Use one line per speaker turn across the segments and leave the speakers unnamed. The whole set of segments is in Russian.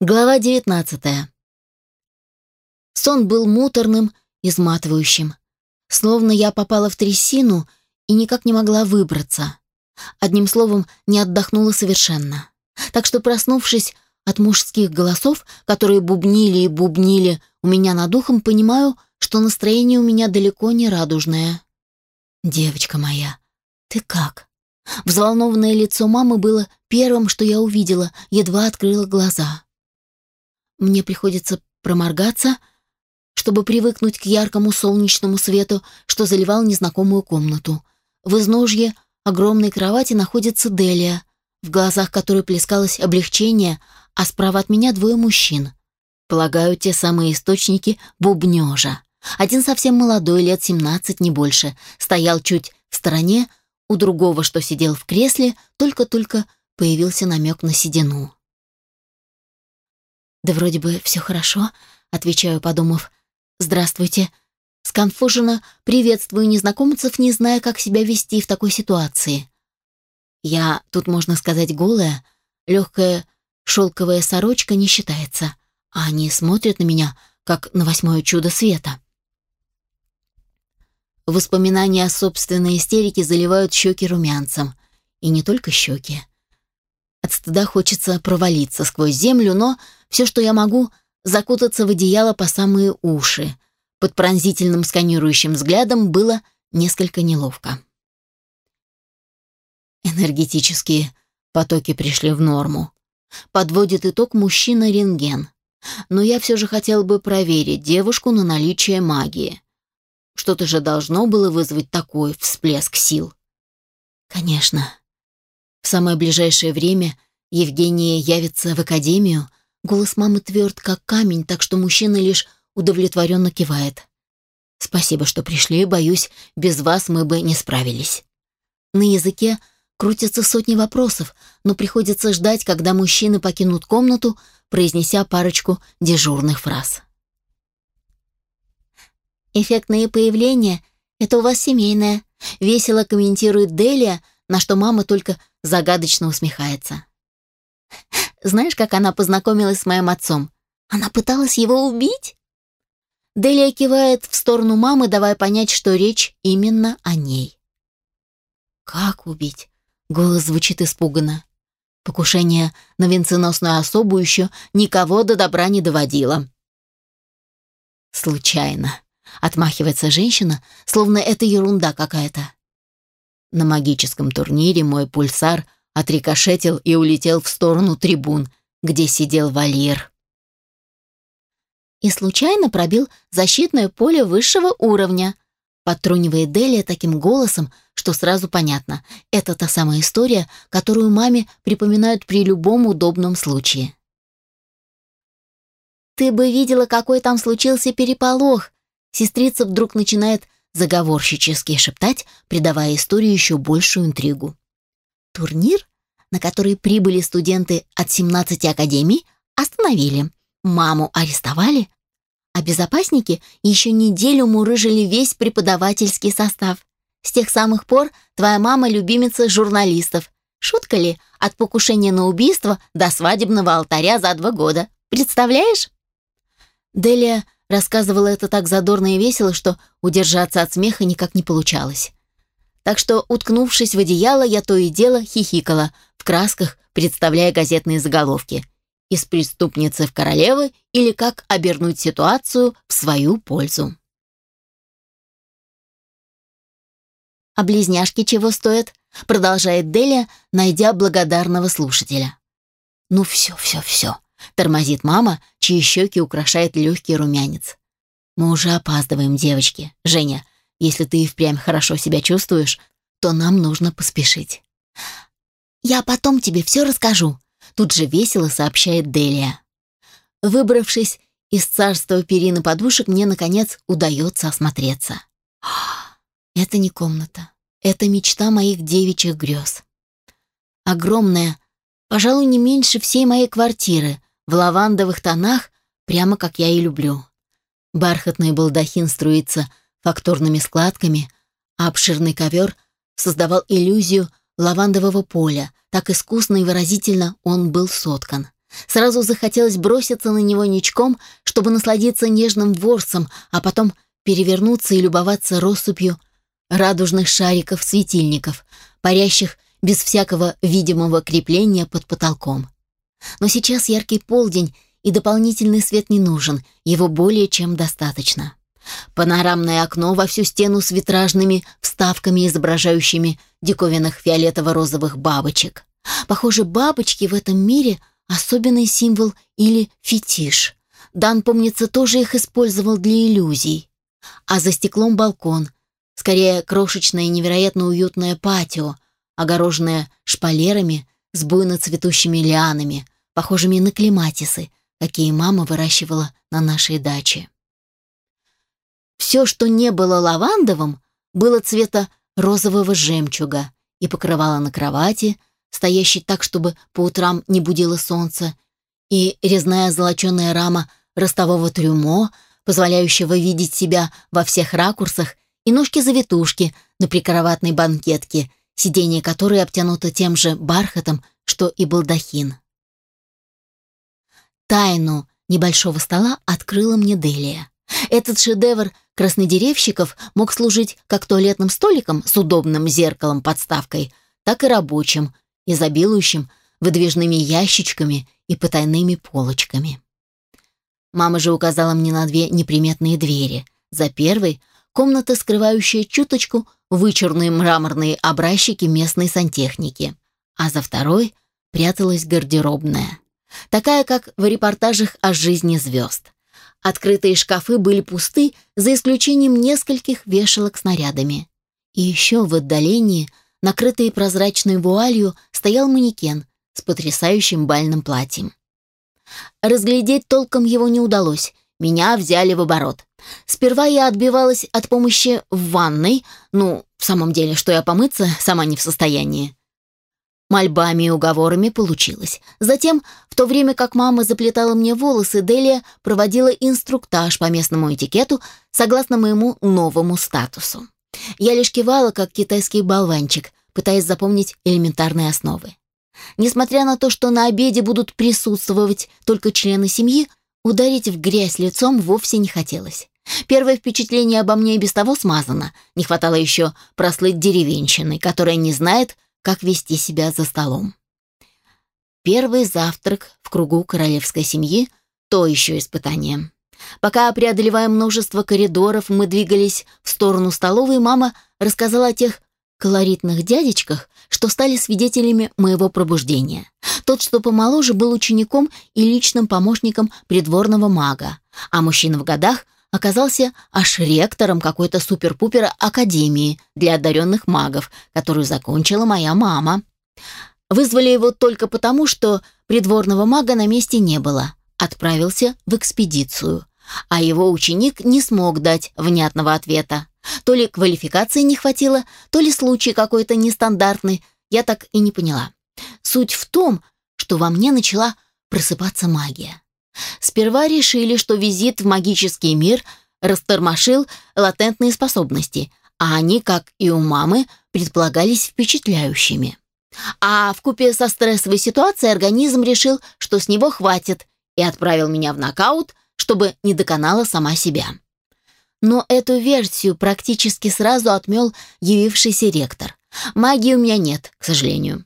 Глава 19. Сон был муторным, изматывающим. Словно я попала в трясину и никак не могла выбраться. Одним словом, не отдохнула совершенно. Так что, проснувшись от мужских голосов, которые бубнили и бубнили у меня над ухом, понимаю, что настроение у меня далеко не радужное. «Девочка моя, ты как?» Взволнованное лицо мамы было первым, что я увидела, едва открыла глаза. Мне приходится проморгаться, чтобы привыкнуть к яркому солнечному свету, что заливал незнакомую комнату. В изножье огромной кровати находится Делия, в глазах которой плескалось облегчение, а справа от меня двое мужчин. Полагаю, те самые источники бубнежа. Один совсем молодой, лет 17, не больше, стоял чуть в стороне, у другого, что сидел в кресле, только-только появился намек на седину. «Да вроде бы все хорошо», — отвечаю, подумав. «Здравствуйте». Сконфуженно приветствую незнакомцев, не зная, как себя вести в такой ситуации. Я, тут можно сказать, голая, легкая шелковая сорочка не считается, а они смотрят на меня, как на восьмое чудо света. Воспоминания о собственной истерике заливают щеки румянцем. И не только щеки. От стыда хочется провалиться сквозь землю, но все, что я могу, закутаться в одеяло по самые уши. Под пронзительным сканирующим взглядом было несколько неловко. Энергетические потоки пришли в норму. Подводит итог мужчина-рентген. Но я все же хотел бы проверить девушку на наличие магии. Что-то же должно было вызвать такой всплеск сил. Конечно. В самое ближайшее время Евгения явится в академию. Голос мамы тверд, как камень, так что мужчина лишь удовлетворенно кивает. «Спасибо, что пришли. Боюсь, без вас мы бы не справились». На языке крутятся сотни вопросов, но приходится ждать, когда мужчины покинут комнату, произнеся парочку дежурных фраз. «Эффектные появления — это у вас семейное», — весело комментирует Делия, на что мама только загадочно усмехается. «Знаешь, как она познакомилась с моим отцом? Она пыталась его убить?» Делия кивает в сторону мамы, давая понять, что речь именно о ней. «Как убить?» — голос звучит испуганно. Покушение на венценосную особу еще никого до добра не доводило. «Случайно», Отмахивается женщина, словно это ерунда какая-то. На магическом турнире мой пульсар отрикошетил и улетел в сторону трибун, где сидел Валир. И случайно пробил защитное поле высшего уровня, подтрунивает Делия таким голосом, что сразу понятно. Это та самая история, которую маме припоминают при любом удобном случае. «Ты бы видела, какой там случился переполох!» Сестрица вдруг начинает заговорщически шептать, придавая истории еще большую интригу. Турнир, на который прибыли студенты от 17 академий, остановили. Маму арестовали, а безопасники еще неделю мурыжили весь преподавательский состав. С тех самых пор твоя мама любимица журналистов. Шутка ли, от покушения на убийство до свадебного алтаря за два года. Представляешь? Делия Рассказывала это так задорно и весело, что удержаться от смеха никак не получалось. Так что, уткнувшись в одеяло, я то и дело хихикала, в красках представляя газетные заголовки. «Из преступницы в королевы» или «Как обернуть ситуацию в свою пользу». «А близняшки чего стоят?» продолжает Деля, найдя благодарного слушателя. «Ну все, все, все. Тормозит мама, чьи щеки украшает легкий румянец. «Мы уже опаздываем, девочки. Женя, если ты и впрямь хорошо себя чувствуешь, то нам нужно поспешить». «Я потом тебе все расскажу», — тут же весело сообщает Делия. Выбравшись из царства перины подушек, мне, наконец, удается осмотреться. Это не комната. Это мечта моих девичьих грез. Огромная, пожалуй, не меньше всей моей квартиры, в лавандовых тонах, прямо как я и люблю. Бархатный балдахин струится фактурными складками, а обширный ковер создавал иллюзию лавандового поля, так искусно и выразительно он был соткан. Сразу захотелось броситься на него ничком, чтобы насладиться нежным ворсом, а потом перевернуться и любоваться россыпью радужных шариков-светильников, парящих без всякого видимого крепления под потолком. Но сейчас яркий полдень, и дополнительный свет не нужен, его более чем достаточно. Панорамное окно во всю стену с витражными вставками, изображающими диковинных фиолетово-розовых бабочек. Похоже, бабочки в этом мире — особенный символ или фетиш. Дан, помнится, тоже их использовал для иллюзий. А за стеклом балкон, скорее крошечное невероятно уютное патио, огороженное шпалерами с буйно цветущими лианами, похожими на клематисы, какие мама выращивала на нашей даче. Все, что не было лавандовым, было цвета розового жемчуга и покрывало на кровати, стоящей так, чтобы по утрам не будило солнце, и резная золоченая рама ростового трюмо, позволяющего видеть себя во всех ракурсах, и ножки-завитушки на прикроватной банкетке, сиденье которой обтянуто тем же бархатом, что и балдахин. Тайну небольшого стола открыла мне Делия. Этот шедевр краснодеревщиков мог служить как туалетным столиком с удобным зеркалом-подставкой, так и рабочим, изобилующим выдвижными ящичками и потайными полочками. Мама же указала мне на две неприметные двери. За первой — комната, скрывающая чуточку вычурные мраморные образчики местной сантехники, а за второй пряталась гардеробная. Такая, как в репортажах о жизни звезд. Открытые шкафы были пусты, за исключением нескольких вешалок с нарядами. И еще в отдалении, накрытый прозрачной вуалью, стоял манекен с потрясающим бальным платьем. Разглядеть толком его не удалось, меня взяли в оборот. Сперва я отбивалась от помощи в ванной, ну, в самом деле, что я помыться сама не в состоянии. Мольбами и уговорами получилось. Затем, в то время как мама заплетала мне волосы, Делия проводила инструктаж по местному этикету согласно моему новому статусу. Я лишь кивала, как китайский болванчик, пытаясь запомнить элементарные основы. Несмотря на то, что на обеде будут присутствовать только члены семьи, ударить в грязь лицом вовсе не хотелось. Первое впечатление обо мне и без того смазано. Не хватало еще прослыть деревенщиной, которая не знает, как вести себя за столом. Первый завтрак в кругу королевской семьи – то еще испытание. Пока, преодолевая множество коридоров, мы двигались в сторону столовой, мама рассказала о тех колоритных дядечках, что стали свидетелями моего пробуждения. Тот, что помоложе, был учеником и личным помощником придворного мага, а мужчина в годах оказался аж ректором какой-то супер-пупер академии для одаренных магов, которую закончила моя мама. Вызвали его только потому, что придворного мага на месте не было. Отправился в экспедицию. А его ученик не смог дать внятного ответа. То ли квалификации не хватило, то ли случай какой-то нестандартный, я так и не поняла. Суть в том, что во мне начала просыпаться магия. Сперва решили, что визит в магический мир растормошил латентные способности, а они, как и у мамы, предполагались впечатляющими. А в купе со стрессовой ситуацией организм решил, что с него хватит, и отправил меня в нокаут, чтобы не доконала сама себя. Но эту версию практически сразу отмел явившийся ректор. Магии у меня нет, к сожалению.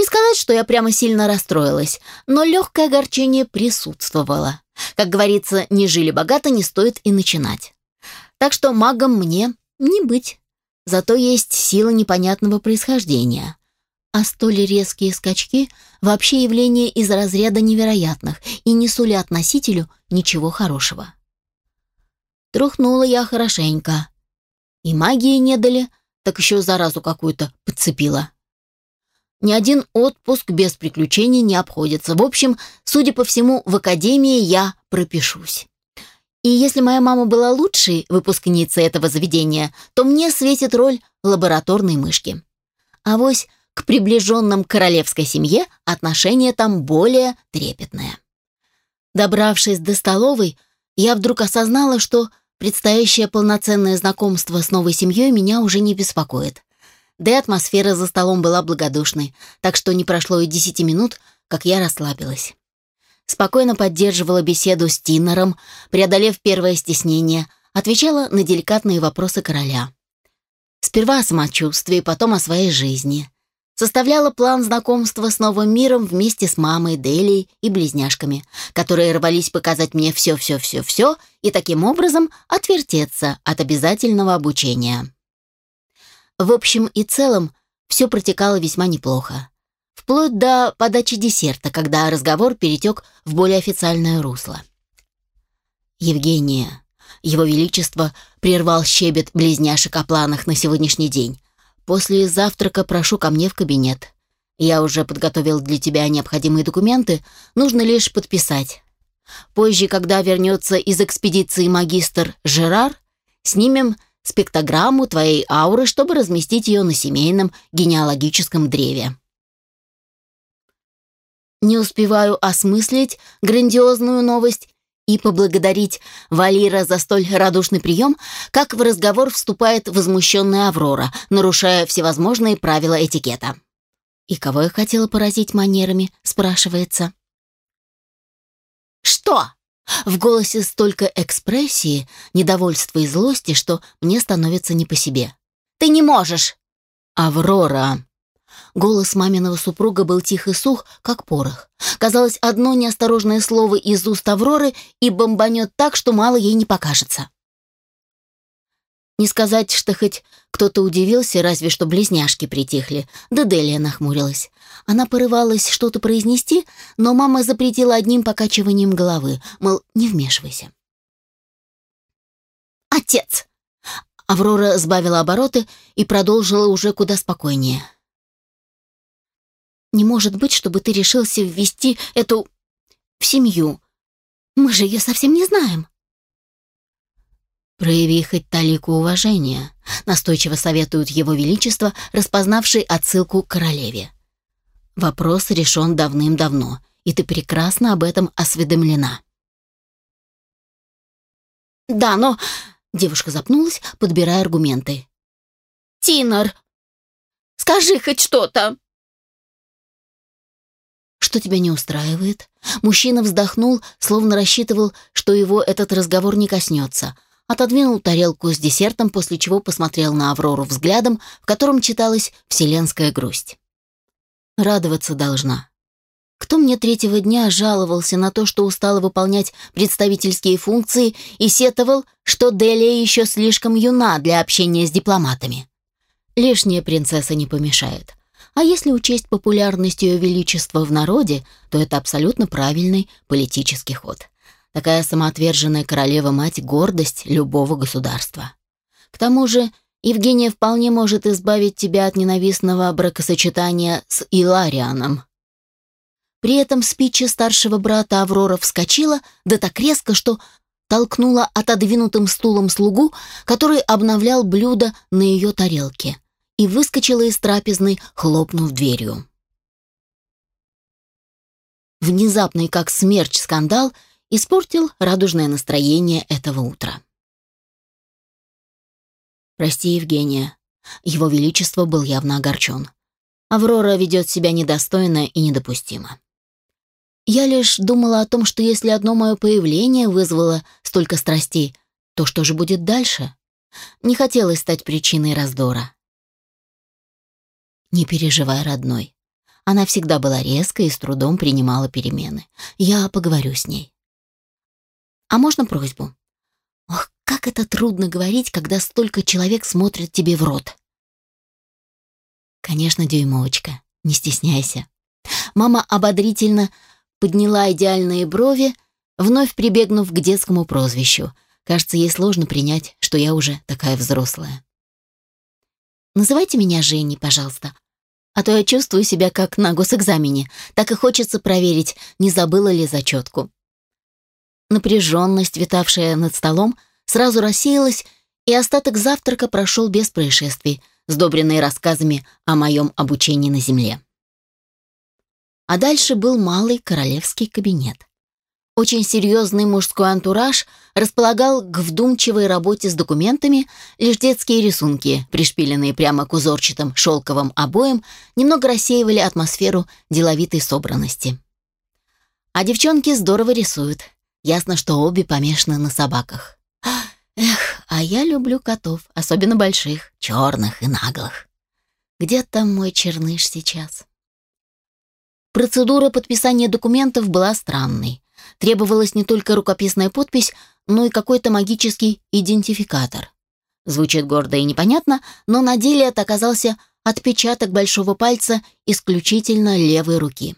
Не сказать, что я прямо сильно расстроилась, но легкое огорчение присутствовало. Как говорится, не жили богато, не стоит и начинать. Так что магом мне не быть. Зато есть сила непонятного происхождения. А столь резкие скачки – вообще явление из разряда невероятных и не сулят носителю ничего хорошего. Трухнула я хорошенько. И магии не дали, так еще заразу какую-то подцепила. Ни один отпуск без приключений не обходится. В общем, судя по всему, в академии я пропишусь. И если моя мама была лучшей выпускницей этого заведения, то мне светит роль лабораторной мышки. А вось к приближенным королевской семье отношение там более трепетное. Добравшись до столовой, я вдруг осознала, что предстоящее полноценное знакомство с новой семьей меня уже не беспокоит. Да и атмосфера за столом была благодушной, так что не прошло и десяти минут, как я расслабилась. спокойно поддерживала беседу с Тинором, преодолев первое стеснение, отвечала на деликатные вопросы короля. Сперва о самочувствии, потом о своей жизни. Составляла план знакомства с новым миром вместе с мамой, Делией и близняшками, которые рвались показать мне все-все-все-все и таким образом отвертеться от обязательного обучения. В общем и целом, все протекало весьма неплохо. Вплоть до подачи десерта, когда разговор перетек в более официальное русло. «Евгения, его Величество прервал щебет близняшек о планах на сегодняшний день. После завтрака прошу ко мне в кабинет. Я уже подготовил для тебя необходимые документы, нужно лишь подписать. Позже, когда вернется из экспедиции магистр Жерар, снимем спектрограмму твоей ауры, чтобы разместить ее на семейном генеалогическом древе. Не успеваю осмыслить грандиозную новость и поблагодарить Валира за столь радушный прием, как в разговор вступает возмущенная Аврора, нарушая всевозможные правила этикета. «И кого я хотела поразить манерами?» — спрашивается. «Что?» В голосе столько экспрессии, недовольства и злости, что мне становится не по себе. «Ты не можешь!» «Аврора!» Голос маминого супруга был тих и сух, как порох. Казалось, одно неосторожное слово из уст Авроры и бомбанет так, что мало ей не покажется. Не сказать, что хоть кто-то удивился, разве что близняшки притихли, да Делия нахмурилась. Она порывалась что-то произнести, но мама запретила одним покачиванием головы, мол, не вмешивайся. «Отец!» Аврора сбавила обороты и продолжила уже куда спокойнее. Не может быть, чтобы ты решился ввести эту... в семью. Мы же ее совсем не знаем. Прояви хоть талику уважения, настойчиво советует его величество, распознавший отсылку к королеве. Вопрос решен давным-давно, и ты прекрасно об этом осведомлена. Да, но... Девушка запнулась, подбирая аргументы. «Тинор, скажи хоть что-то!» Что тебя не устраивает? Мужчина вздохнул, словно рассчитывал, что его этот разговор не коснется. Отодвинул тарелку с десертом, после чего посмотрел на Аврору взглядом, в котором читалась вселенская грусть. Радоваться должна. Кто мне третьего дня жаловался на то, что устала выполнять представительские функции и сетовал, что Делия еще слишком юна для общения с дипломатами? Лишняя принцесса не помешает. А если учесть популярность ее величества в народе, то это абсолютно правильный политический ход. Такая самоотверженная королева-мать – гордость любого государства. К тому же Евгения вполне может избавить тебя от ненавистного бракосочетания с Иларианом. При этом спича старшего брата Аврора вскочила, да так резко, что толкнула отодвинутым стулом слугу, который обновлял блюдо на ее тарелке – и выскочила из трапезной, хлопнув дверью. Внезапный, как смерч, скандал испортил радужное настроение этого утра. «Прости, Евгения». Его Величество был явно огорчен. Аврора ведет себя недостойно и недопустимо. Я лишь думала о том, что если одно мое появление вызвало столько страстей, то что же будет дальше? Не хотелось стать причиной раздора. Не переживай, родной. Она всегда была резкой и с трудом принимала перемены. Я поговорю с ней. А можно просьбу? Ох, как это трудно говорить, когда столько человек смотрит тебе в рот. Конечно, дюймовочка, не стесняйся. Мама ободрительно подняла идеальные брови, вновь прибегнув к детскому прозвищу. Кажется, ей сложно принять, что я уже такая взрослая. Называйте меня Женей, пожалуйста. А то я чувствую себя как на госэкзамене. Так и хочется проверить, не забыла ли зачетку. Напряженность, витавшая над столом, сразу рассеялась, и остаток завтрака прошел без происшествий, сдобренный рассказами о моем обучении на земле. А дальше был малый королевский кабинет. Очень серьезный мужской антураж располагал к вдумчивой работе с документами, лишь детские рисунки, пришпиленные прямо к узорчатым шелковым обоям, немного рассеивали атмосферу деловитой собранности. А девчонки здорово рисуют. Ясно, что обе помешаны на собаках. Эх, а я люблю котов, особенно больших, черных и наглых. Где там мой черныш сейчас? Процедура подписания документов была странной. Требовалась не только рукописная подпись, но и какой-то магический идентификатор. Звучит гордо и непонятно, но на деле это оказался отпечаток большого пальца исключительно левой руки.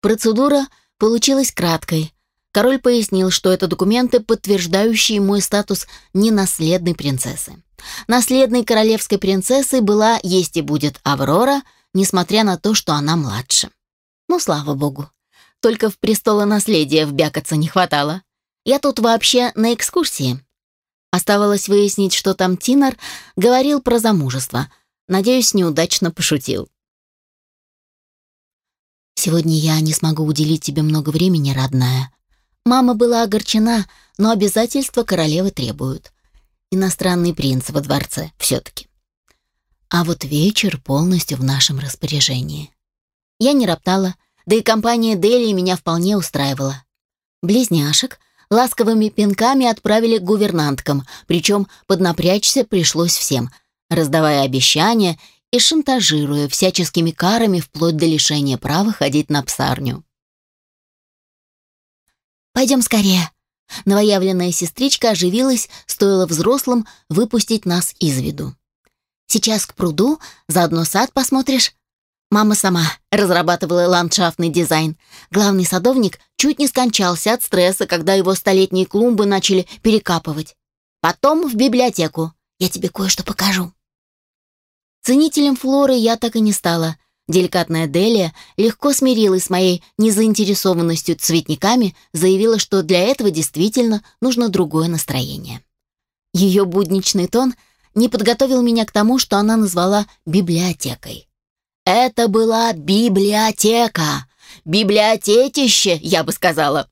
Процедура получилась краткой. Король пояснил, что это документы, подтверждающие мой статус ненаследной принцессы. Наследной королевской принцессой была, есть и будет, Аврора, несмотря на то, что она младше. Ну, слава богу. Только в престолонаследие вбякаться не хватало. Я тут вообще на экскурсии. Оставалось выяснить, что там Тинор говорил про замужество. Надеюсь, неудачно пошутил. «Сегодня я не смогу уделить тебе много времени, родная. Мама была огорчена, но обязательства королевы требуют. Иностранный принц во дворце все-таки. А вот вечер полностью в нашем распоряжении». Я не роптала, да и компания Дели меня вполне устраивала. Близняшек ласковыми пинками отправили к гувернанткам, причем поднапрячься пришлось всем, раздавая обещания и шантажируя всяческими карами вплоть до лишения права ходить на псарню. «Пойдем скорее!» Новоявленная сестричка оживилась, стоило взрослым выпустить нас из виду. «Сейчас к пруду, заодно сад посмотришь, Мама сама разрабатывала ландшафтный дизайн. Главный садовник чуть не скончался от стресса, когда его столетние клумбы начали перекапывать. Потом в библиотеку. Я тебе кое-что покажу. Ценителем флоры я так и не стала. Деликатная Делия легко смирилась с моей незаинтересованностью цветниками, заявила, что для этого действительно нужно другое настроение. Ее будничный тон не подготовил меня к тому, что она назвала библиотекой. Это была библиотека. Библиотетище, я бы сказала.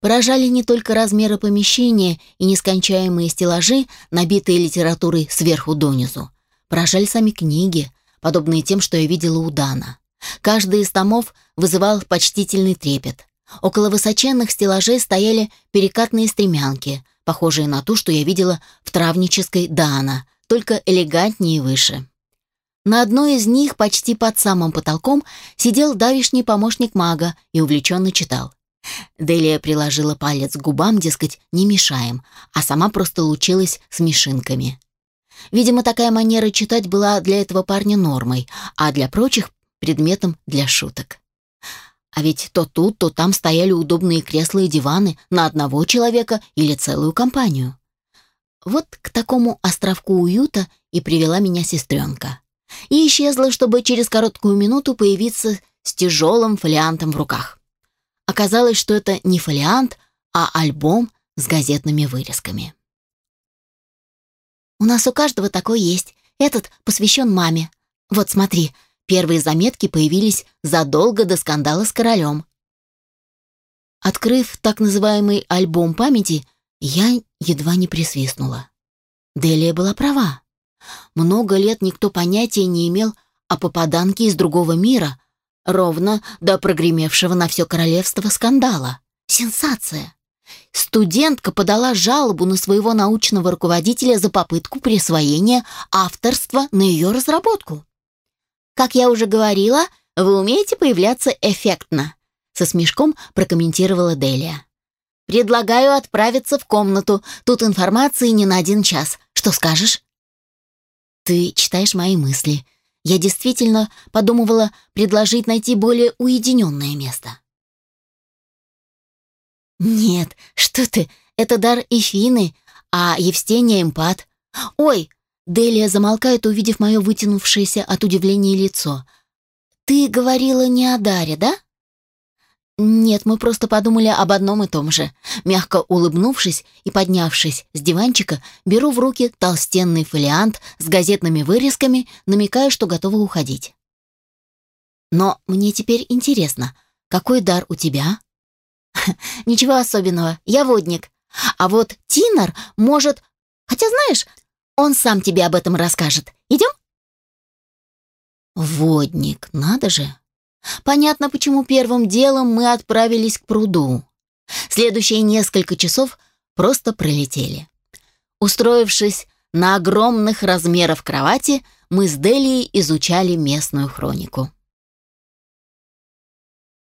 Поражали не только размеры помещения и нескончаемые стеллажи, набитые литературой сверху донизу. Поражали сами книги, подобные тем, что я видела у Дана. Каждый из томов вызывал почтительный трепет. Около высоченных стеллажей стояли перекатные стремянки, похожие на ту, что я видела в травнической Дана, только элегантнее и выше. На одной из них, почти под самым потолком, сидел давишний помощник мага и увлеченно читал. Делия приложила палец к губам, дескать, не мешаем, а сама просто лучилась с мешинками. Видимо, такая манера читать была для этого парня нормой, а для прочих — предметом для шуток. А ведь то тут, то там стояли удобные кресла и диваны на одного человека или целую компанию. Вот к такому островку уюта и привела меня сестренка и исчезла, чтобы через короткую минуту появиться с тяжелым фолиантом в руках. Оказалось, что это не фолиант, а альбом с газетными вырезками. «У нас у каждого такой есть. Этот посвящен маме. Вот смотри, первые заметки появились задолго до скандала с королем». Открыв так называемый альбом памяти, я едва не присвистнула. Делия была права. Много лет никто понятия не имел о попаданке из другого мира, ровно до прогремевшего на все королевство скандала. Сенсация! Студентка подала жалобу на своего научного руководителя за попытку присвоения авторства на ее разработку. «Как я уже говорила, вы умеете появляться эффектно», со смешком прокомментировала Делия. «Предлагаю отправиться в комнату. Тут информации не на один час. Что скажешь?» Ты читаешь мои мысли. Я действительно подумывала предложить найти более уединенное место. Нет, что ты, это дар Эфины, а Евстения эмпат. Ой, Делия замолкает, увидев мое вытянувшееся от удивления лицо. Ты говорила не о даре, да? «Нет, мы просто подумали об одном и том же». Мягко улыбнувшись и поднявшись с диванчика, беру в руки толстенный фолиант с газетными вырезками, намекая, что готова уходить. «Но мне теперь интересно, какой дар у тебя?» «Ничего особенного, я водник. А вот Тинор может... Хотя, знаешь, он сам тебе об этом расскажет. Идем?» «Водник, надо же!» Понятно, почему первым делом мы отправились к пруду. Следующие несколько часов просто пролетели. Устроившись на огромных размеров кровати, мы с Делией изучали местную хронику.